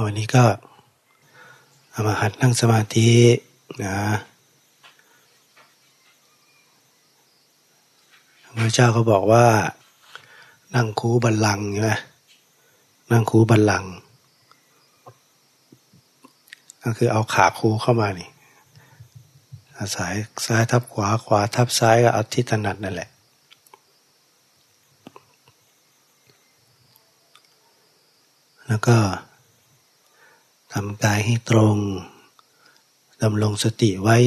วันนี้ก็เอามาหัดนั่งสมาธินะพระเจ้าก็บอกว่า นั่งคูบัลลังใช่ไหมนั่งคูบัลลังก็คือเอาขาคูเข้ามานี่สายซ้ายทับขวาขวาทับซ้ายก็เอาที่ถนัดนั่นแหละแล้วก็ ทำกายให้ตรงดำรงสติไว้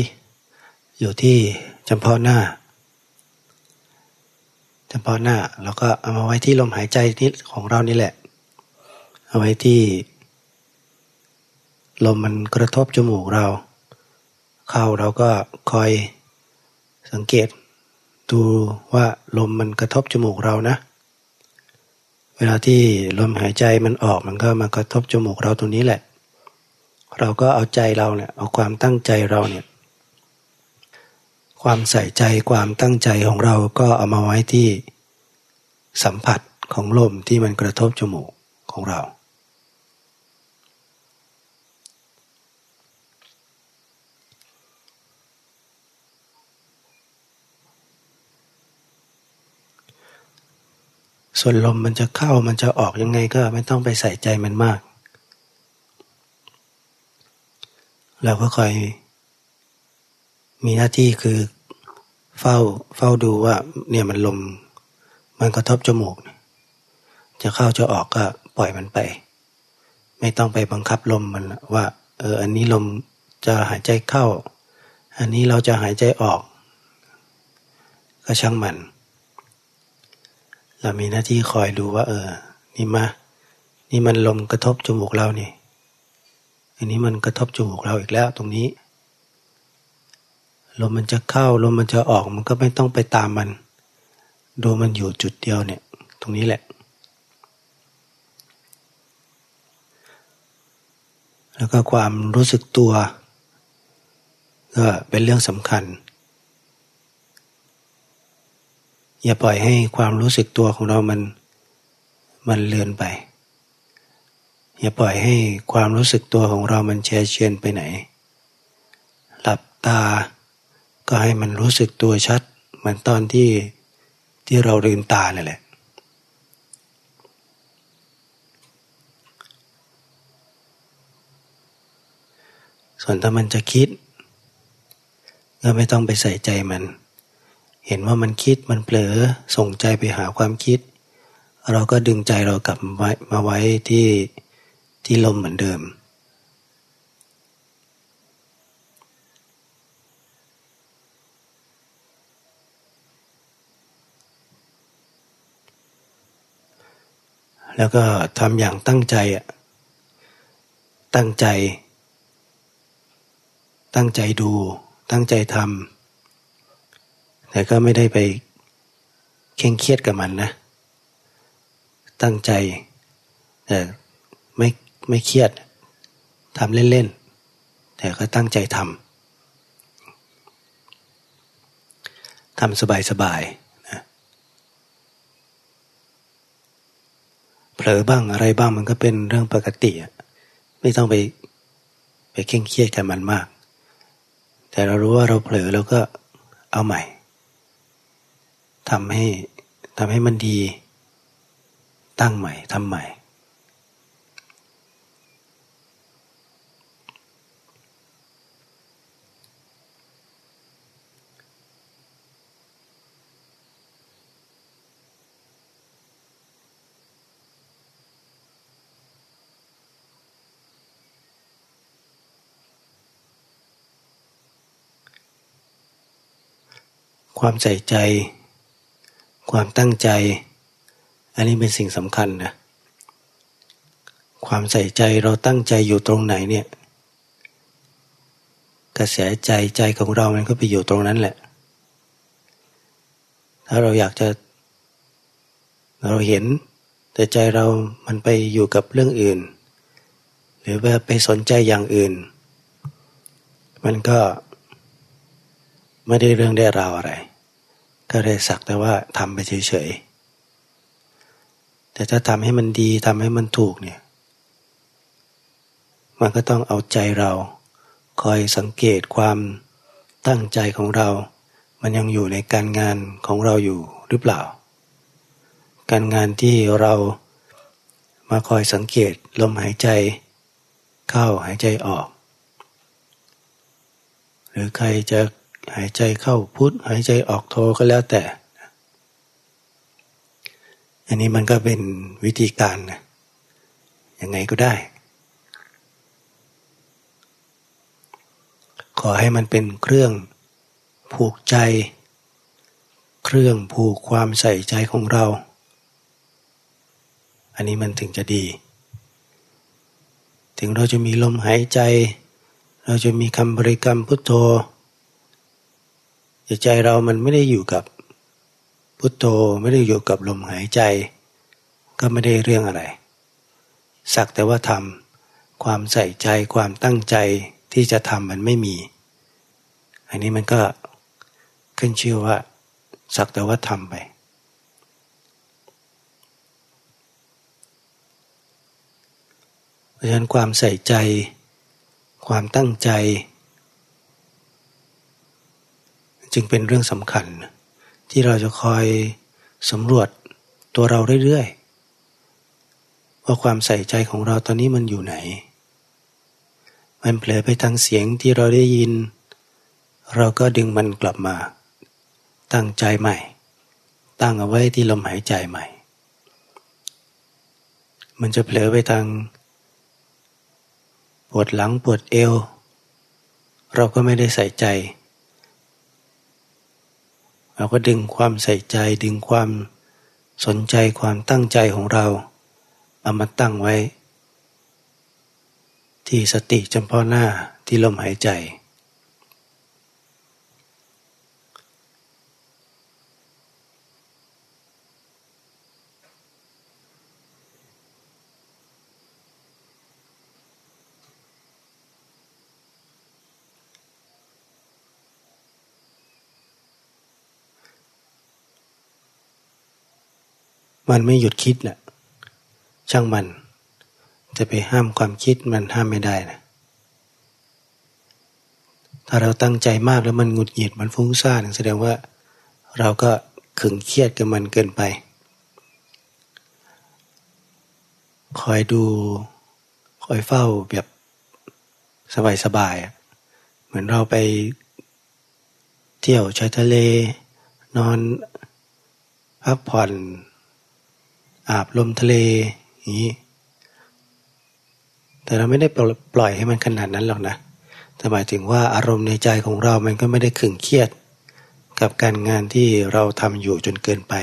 อยู่ที่จำเพาะหน้าจำเพาะหน้าแล้วก็เอามาไว้ที่ลมหายใจนี้ของเรานี่แหละ เอาไว้ที่ ลมมันกระทบจมูกเรา เข้าเราก็คอยสังเกต ดูว่าลมมันกระทบจมูกเรานะ เวลาที่ลมหายใจมันออกมันก็มากระทบจมูกเราตรงนี้แหละ เราก็เอาใจเราเนี่ยเอาความตั้งใจเราเนี่ยความใส่ใจความตั้งใจของเราก็เอามาไว้ที่สัมผัสของลมที่มันกระทบจมูกของเรา ส่วนลมมันจะเข้ามันจะออกยังไงก็ไม่ต้องไปใส่ใจมันมาก เราก็คอยมีหน้าที่คือเฝ้าเฝ้าดูว่า เนี่ยมันลม มันกระทบจมูก จะเข้าจะออกก็ปล่อยมันไป ไม่ต้องไปบังคับลมมันว่า เออ อันนี้ลมจะหายใจเข้า อันนี้เราจะหายใจออก ก็ช่างมัน เรามีหน้าที่คอยดูว่า เออ นี่มา นี่มันลมกระทบจมูกเรานี่ อันนี้มันกระทบจมูกเราอีกแล้วตรงนี้ลมมันจะเข้าลมมันจะออกมันก็ไม่ต้องไปตามมัน ดูมันอยู่จุดเดียวเนี่ย ตรงนี้แหละ แล้วก็ความรู้สึกตัว ก็เป็นเรื่องสำคัญ อย่าปล่อยให้ความรู้สึกตัวของเรามัน มันเลือนไป อย่าปล่อยให้ความรู้สึกตัวของเรามันแช่เชียนไปไหน หลับตา ก็ให้มันรู้สึกตัวชัด เหมือนตอนที่ที่เราลืมตาเลยแหละ ส่วนถ้ามันจะคิด ก็ไม่ต้องไปใส่ใจมัน เห็นว่ามันคิดมันเผลอส่งใจไปหาความคิด เราก็ดึงใจเรากลับมาไว้มาไว้ที่ ที่ลมเหมือนเดิม แล้วก็ทำอย่างตั้งใจอะตั้งใจ ตั้งใจดู ตั้งใจทำแต่ก็ไม่ได้ไปเคร่งเครียดกับมันนะ ตั้งใจแต่ไม่ ไม่เครียดทำเล่นๆ แต่ก็ตั้งใจทำทำสบายๆนะเผลอบ้างอะไรบ้างมันก็เป็นเรื่องปกติ ไม่ต้องไปไปเคร่งเครียดกับมันมาก แต่เรารู้ว่าเราเผลอเราก็เอาใหม่ทำให้ทำให้มันดี ตั้งใหม่ทำใหม่ ความใส่ใจ ความตั้งใจ อันนี้เป็นสิ่งสำคัญนะความใส่ใจเราตั้งใจอยู่ตรงไหนเนี่ย กระแสใจใจของเรามันก็ไปอยู่ตรงนั้นแหละ ถ้าเราอยากจะ เราเห็น แต่ใจเรามันไปอยู่กับเรื่องอื่น หรือว่าไปสนใจอย่างอื่น มันก็ไม่ได้เรื่องได้ราวอะไร ก็ได้สักแต่ว่าทำไปเฉยๆ แต่ถ้าทำให้มันดีทำให้มันถูกเนี่ย มันก็ต้องเอาใจเรา คอยสังเกตความตั้งใจของเรา มันยังอยู่ในการงานของเราอยู่หรือเปล่า การงานที่เรามาคอยสังเกตลมหายใจ เข้าหายใจออก หรือใครจะ หายใจเข้าพุทหายใจออกโทก็แล้วแต่ อันนี้มันก็เป็นวิธีการนะยังไงก็ได้ ขอให้มันเป็นเครื่องผูกใจ เครื่องผูกความใส่ใจของเรา อันนี้มันถึงจะดี ถึงเราจะมีลมหายใจ เราจะมีคำบริกรรมพุทโธ ใจเรามันไม่ได้อยู่กับพุทโธไม่ได้อยู่กับลมหายใจ ก็ไม่ได้เรื่องอะไร สักแต่ว่าทำความใส่ใจความตั้งใจที่จะทำมันไม่มี อันนี้มันก็ขึ้นชื่อว่า สักแต่ว่าทำไป เพราะฉะนั้นความใส่ใจ ความตั้งใจ จึงเป็นเรื่องสำคัญ ที่เราจะคอยสำรวจตัวเราเรื่อยๆว่าความใส่ใจของเราตอนนี้มันอยู่ไหน มันเผลอไปทางเสียงที่เราได้ยิน เราก็ดึงมันกลับมา ตั้งใจใหม่ ตั้งเอาไว้ที่ลมหายใจใหม่ มันจะเผลอไปทางปวดหลังปวดเอว เราก็ไม่ได้ใส่ใจ เราก็ดึงความใส่ใจดึงความสนใจความตั้งใจของเรา เอามาตั้งไว้ ที่สติจำเพาะหน้าที่ลมหายใจ มันไม่หยุดคิดแหละช่างมัน จะไปห้ามความคิดมันห้ามไม่ได้นะถ้าเราตั้งใจมากแล้วมันหงุดหงิดมันฟุ้งซ่านแสดงว่าเราก็ขึงเครียดกับมันเกินไป คอยดู คอยเฝ้าแบบสบายๆเหมือนเราไปเที่ยวชายทะเล นอนพักผ่อน อาบลมทะเลอย่างนี้ แต่เราไม่ได้ปล่อยให้มันขนาดนั้นหรอกนะแต่หมายถึงว่าอารมณ์ในใจของเรามันก็ไม่ได้ขึงเครียด กับการงานที่เราทำอยู่จนเกินไป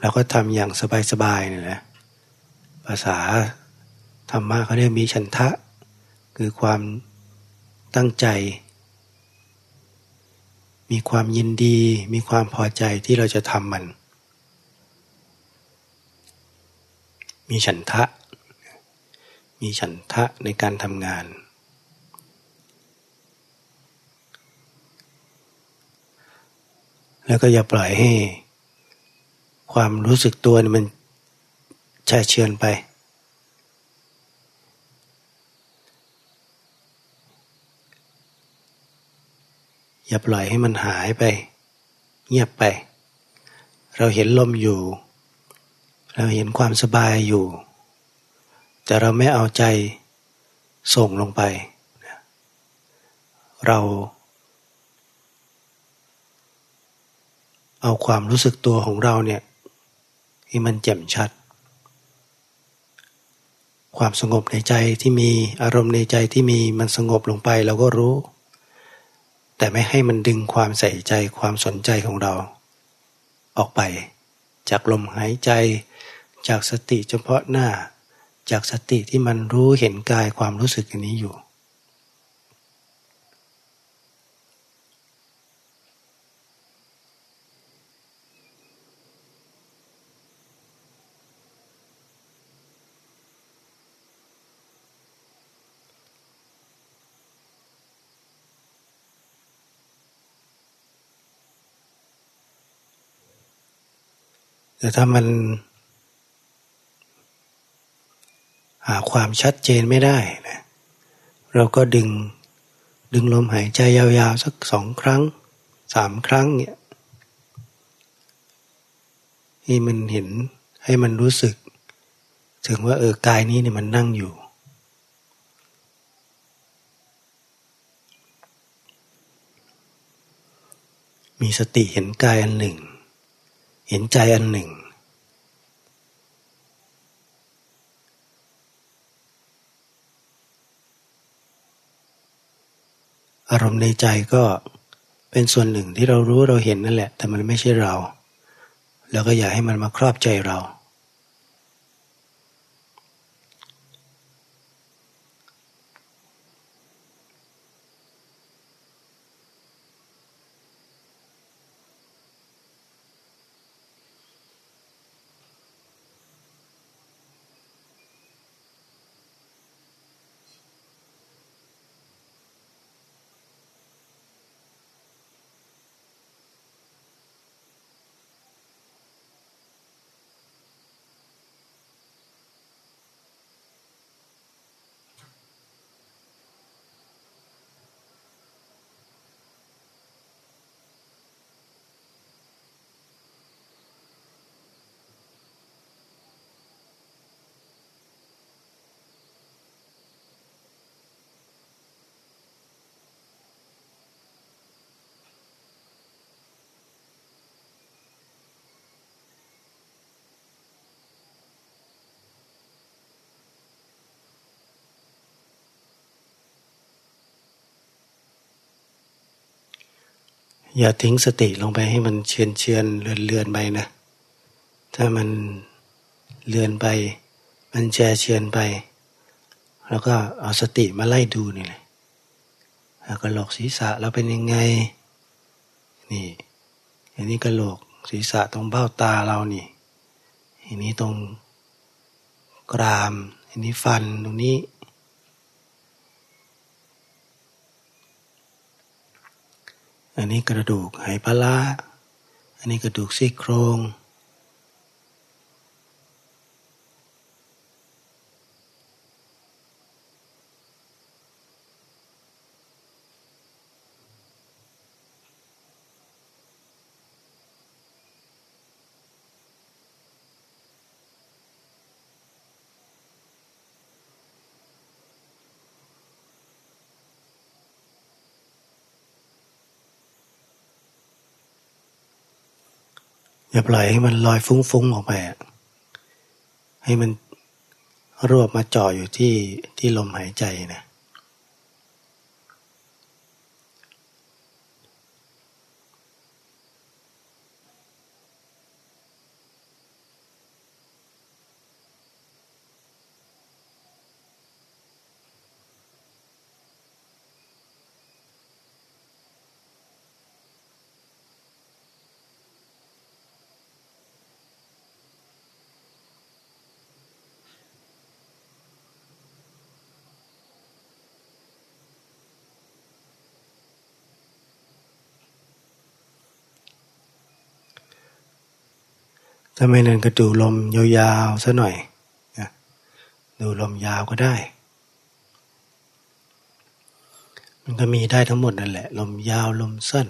เราก็ทำอย่างสบายๆนี่แหละภาษาธรรมะเขาเรียกมีฉันทะ คือความตั้งใจ มีความยินดี มีความพอใจที่เราจะทำมัน มีฉันทะ มีฉันทะในการทำงาน แล้วก็อย่าปล่อยให้ ความรู้สึกตัวมันแช่เชือนไป อย่าปล่อยให้มันหายไป เงียบไป เราเห็นลมอยู่ เราเห็นความสบายอยู่ แต่เราไม่เอาใจส่งลงไป เรา เอาความรู้สึกตัวของเราเนี่ยให้มันแจ่มชัด ความสงบในใจที่มีอารมณ์ในใจที่มีมันสงบลงไปเราก็รู้ แต่ไม่ให้มันดึงความใส่ใจความสนใจของเรา ออกไป จากลมหายใจ จากสติเฉพาะหน้า จากสติที่มันรู้เห็นกายความรู้สึกอันนี้อยู่ แต่ถ้ามัน หาความชัดเจนไม่ได้นะเราก็ดึงดึงลมหายใจยาวๆ สักสองครั้งสามครั้งเนี่ยให้มันเห็นให้มันรู้สึก ถึงว่าเออกายนี้เนี่ยมันนั่งอยู่ มีสติเห็นกายอันหนึ่ง เห็นใจอันหนึ่ง อารมณ์ในใจก็เป็นส่วนหนึ่งที่เรารู้เราเห็นนั่นแหละ แต่มันไม่ใช่เรา แล้วก็อย่าให้มันมาครอบใจเรา อย่าทิ้งสติลงไปให้มันเชือนเชือนเลือนเลือนไปนะ ถ้ามันเลือนไป มันแชเชือนไป แล้วก็เอาสติมาไล่ดูนี่เลยแล้วก็หลกศีรษะเราเป็นยังไง นี่ อันนี้กระโหลกศีรษะตรงเบ้าตาเรานี่ อันนี้ตรงกราม อันนี้ฟันตรงนี้ อันนี้กระดูกไหปลาอันนี้กระดูกซี่โครง อย่าปล่อยให้มันลอยฟุ้งๆออกไปให้มันรวบมาจ่ออยู่ที่ที่ลมหายใจนะ ถ้าไม่นั่นก็ดูลมยาวๆซะหน่อยนะดูลมยาวก็ได้ มันก็มีได้ทั้งหมดนั่นแหละ ลมยาวลมสั้น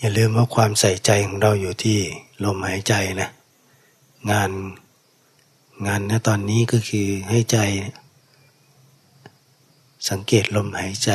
อย่าลืมว่าความใส่ใจของเราอยู่ที่ลมหายใจนะงานงานนะตอนนี้ก็คือให้ใจ สังเกตลมหายใจ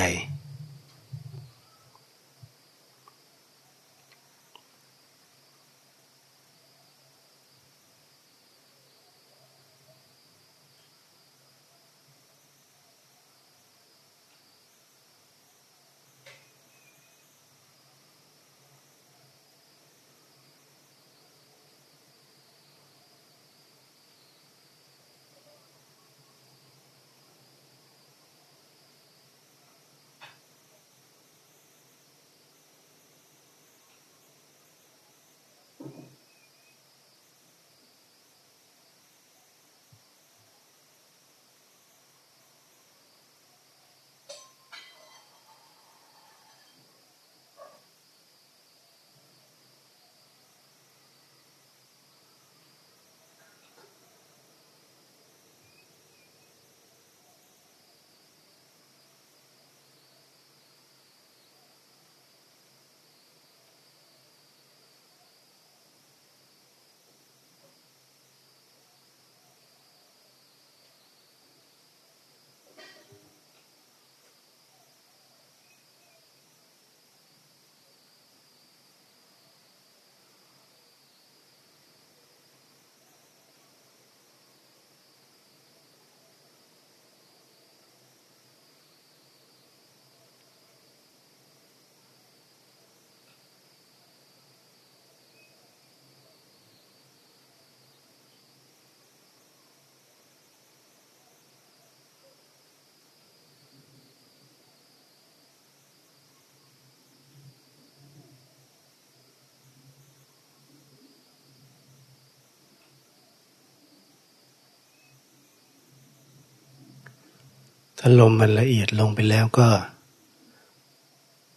ถ้าลมมันละเอียดลงไปแล้วก็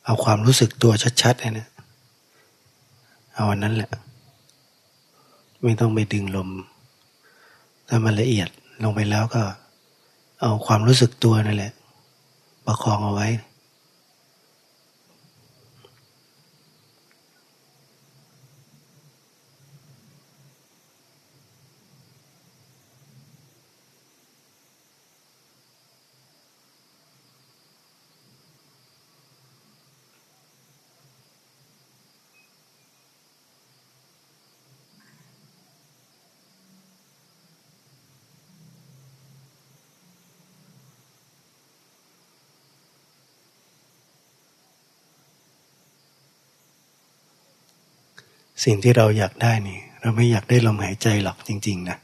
เอาความรู้สึกตัวชัดๆเนะเอาอันนั้นแหละ ไม่ต้องไปดึงลม ถ้ามันละเอียดลงไปแล้วก็ เอาความรู้สึกตัวนั่นแหละ ประคองเอาไว้ สิ่งที่เราอยากได้นี่ เราไม่อยากได้ลมหายใจหรอกจริง ๆ นะ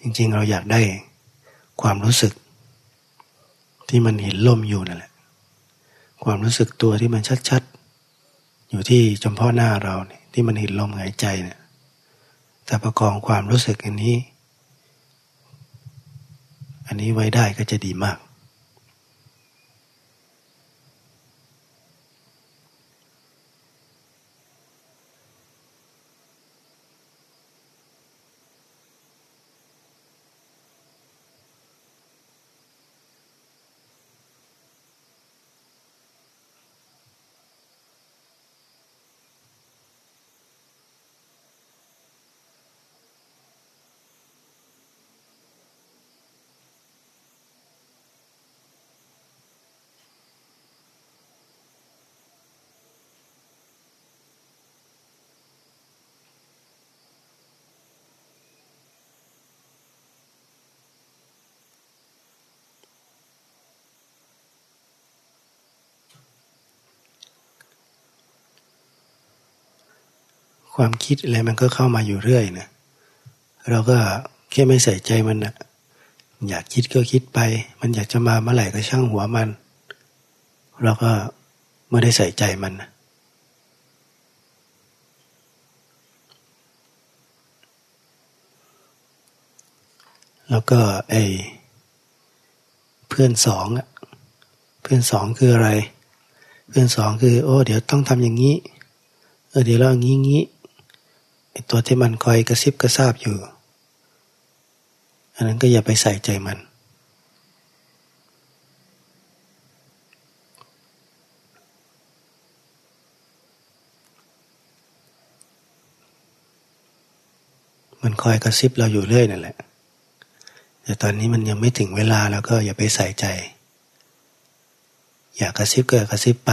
จริง ๆ เราอยากได้ความรู้สึก ที่มันเห็นลมอยู่นั่นแหละ ความรู้สึกตัวที่มันชัดๆ อยู่ที่จมพ่อหน้าเราเนี่ยที่มันเห็นลมหายใจเนี่ยแต่ประกองความรู้สึกอันนี้ อันนี้ไว้ได้ก็จะดีมาก ความคิดอะไรมันก็เข้ามาอยู่เรื่อยนะเราก็แค่ไม่ใส่ใจมันนะอยากคิดก็คิดไป มันอยากจะมาเมื่อไหร่ก็ช่างหัวมัน เราก็ไม่ได้ใส่ใจมันนะแล้วก็ไอเพื่อนสองอะเพื่อนสองคืออะไร เพื่อนสองคือ โอ้ เดี๋ยวต้องทำอย่างนี้ เออเดี๋ยวเราอย่างนี้งี้ ไอตัวที่มันคอยกระซิบกระซาบอยู่ อันนั้นก็อย่าไปใส่ใจมัน มันคอยกระซิบเราอยู่เรื่อยนั่นแหละ แต่ตอนนี้มันยังไม่ถึงเวลาแล้วก็อย่าไปใส่ใจ อยากกระซิบก็กระซิบไป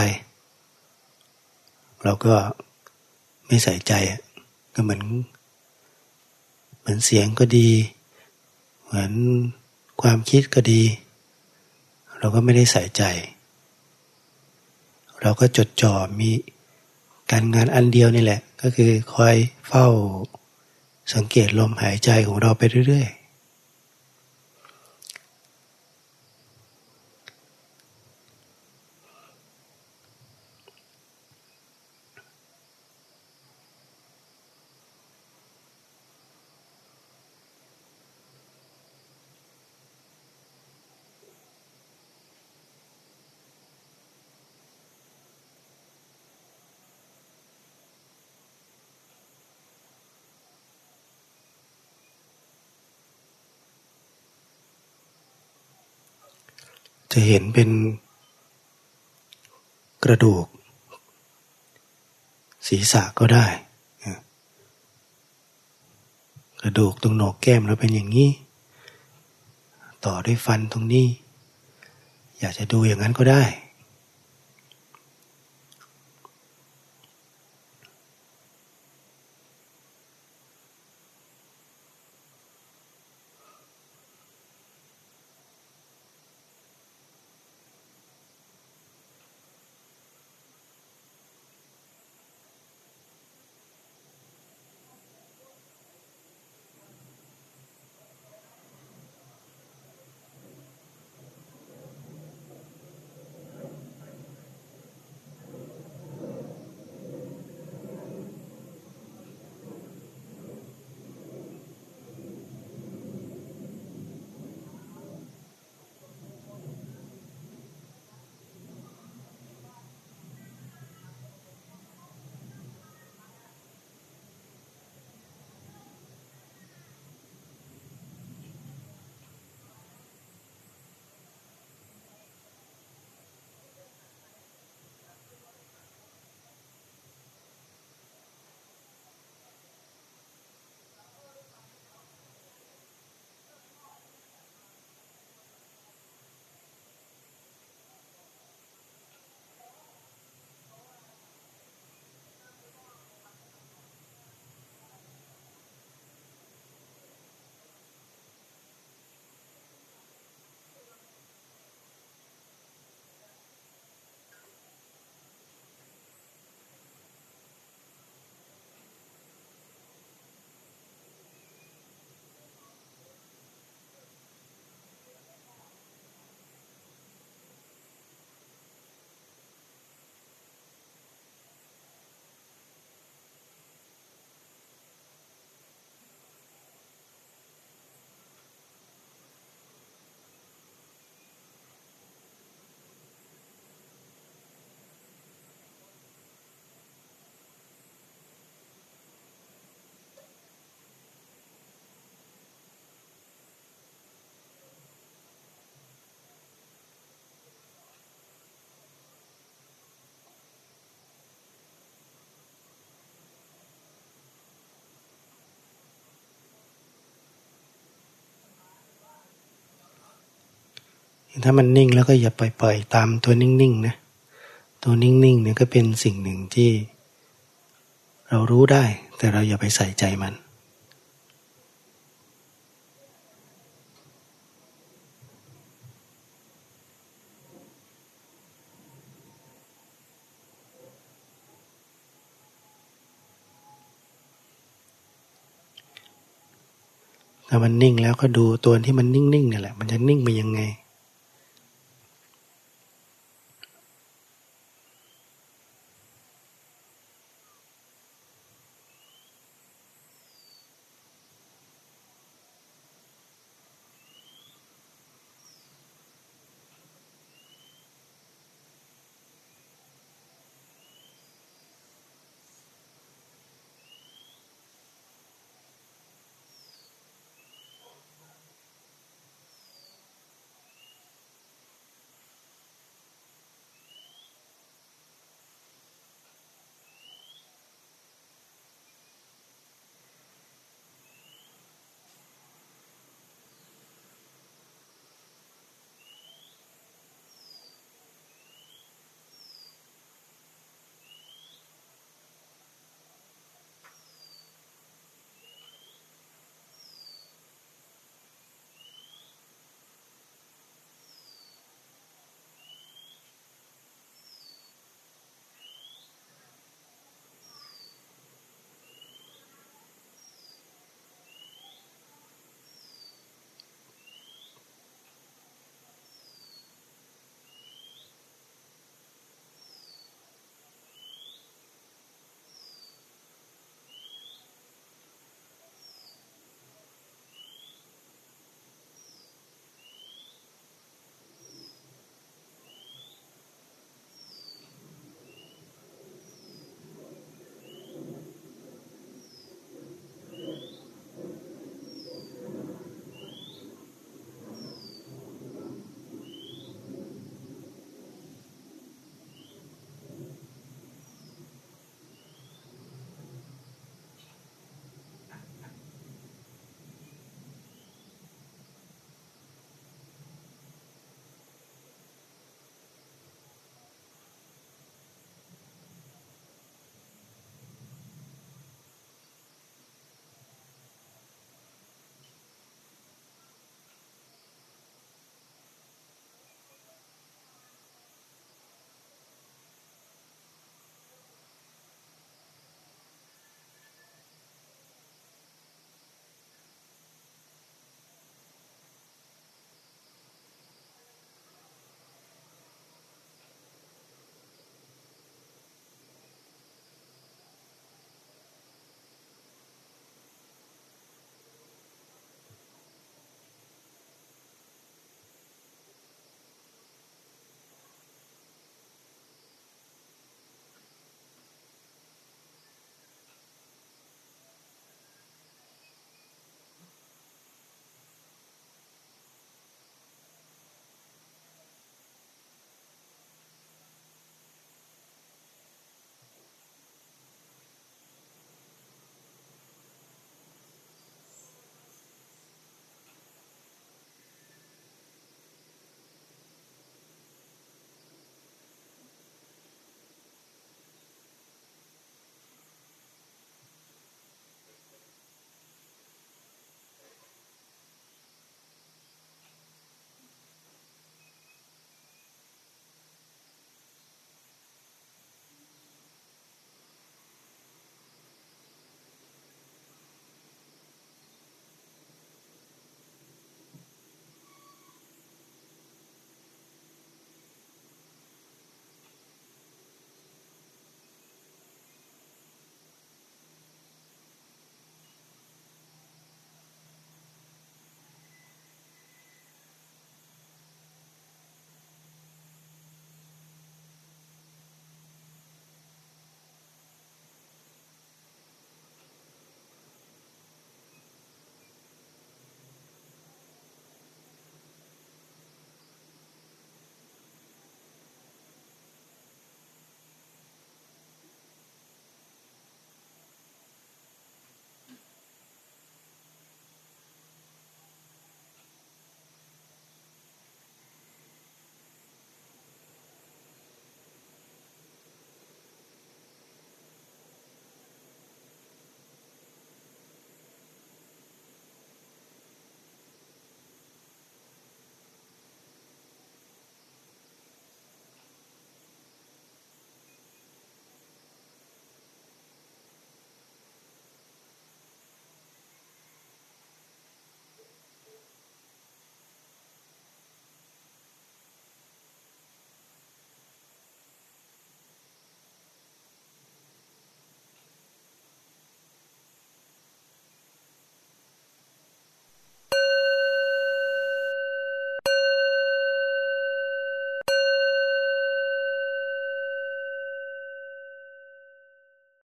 เราก็ไม่ใส่ใจอะ ก็เหมือน เหมือนเสียงก็ดี เหมือนความคิดก็ดี เราก็ไม่ได้ใส่ใจ เราก็จดจ่อมีการงานอันเดียวนี่แหละ ก็คือคอยเฝ้าสังเกตลมหายใจของเราไปเรื่อยๆ จะเห็นเป็นกระดูก ศีรษะก็ได้ กระดูกตรงโหนกแก้มเราเป็นอย่างนี้ ต่อด้วยฟันตรงนี้ อยากจะดูอย่างนั้นก็ได้ ถ้ามันนิ่งแล้วก็อย่าปล่อยๆตามตัวนิ่งๆนะตัวนิ่งๆเนี่ยก็เป็นสิ่งหนึ่งที่ เรารู้ได้ แต่เราอย่าไปใส่ใจมันถ้ามันนิ่งแล้วก็ดูตัวที่มันนิ่งๆเนี่ยแหละ มันจะนิ่งไปยังไง